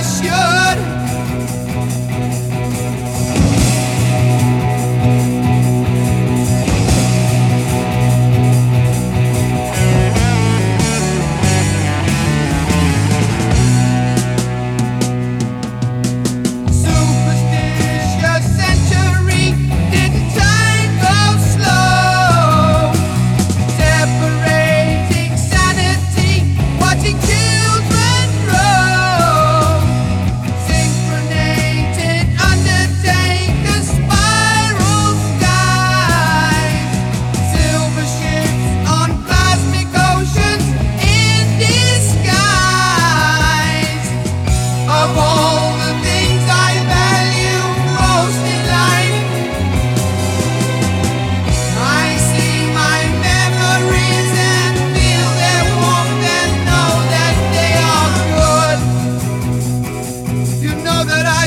bless you. that I